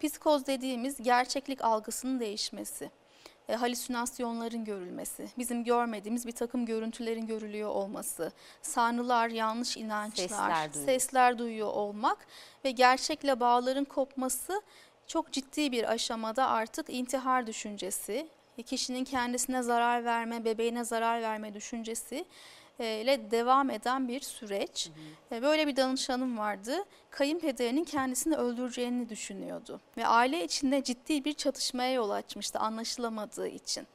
Psikoz dediğimiz gerçeklik algısının değişmesi, e, halüsinasyonların görülmesi, bizim görmediğimiz bir takım görüntülerin görülüyor olması, sanrılar, yanlış inançlar, Sesler duyuyor. sesler duyuyor olmak ve gerçekle bağların kopması çok ciddi bir aşamada artık intihar düşüncesi, e, kişinin kendisine zarar verme, bebeğine zarar verme düşüncesi ile devam eden bir süreç. E, Böyle bir danışanım vardı. Kayınpederinin kendisini öldüreceğini düşünüyordu ve aile içinde ciddi bir çatışmaya yol açmıştı anlaşılamadığı için.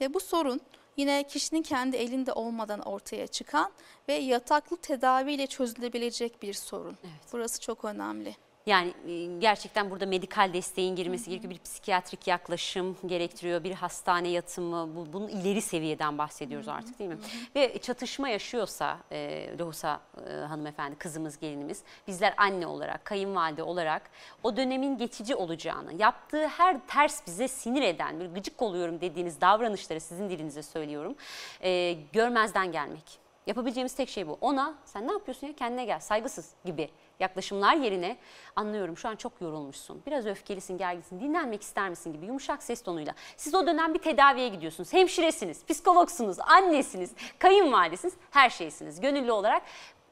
Ve bu sorun yine kişinin kendi elinde olmadan ortaya çıkan ve yataklı tedaviyle çözülebilecek bir sorun. Burası çok önemli. Yani e, gerçekten burada medikal desteğin girmesi gerekiyor. Bir psikiyatrik yaklaşım gerektiriyor. Bir hastane yatımı. Bu, bunun ileri seviyeden bahsediyoruz artık değil mi? Ve çatışma yaşıyorsa e, Lohusa e, hanımefendi, kızımız, gelinimiz. Bizler anne olarak, kayınvalide olarak o dönemin geçici olacağını, yaptığı her ters bize sinir eden, bir gıcık oluyorum dediğiniz davranışları sizin dilinize söylüyorum. e, görmezden gelmek. Yapabileceğimiz tek şey bu. Ona sen ne yapıyorsun ya kendine gel saygısız gibi yaklaşımlar yerine anlıyorum şu an çok yorulmuşsun. Biraz öfkelisin, gerginsin, dinlenmek ister misin gibi yumuşak ses tonuyla. Siz o dönem bir tedaviye gidiyorsunuz. Hemşiresiniz, psikologsunuz, annesiniz, kayınvalidesiniz, her şeysiniz. Gönüllü olarak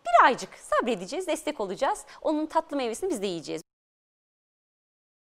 bir aycık sabredeceğiz, destek olacağız. Onun tatlı meyvesini biz de yiyeceğiz.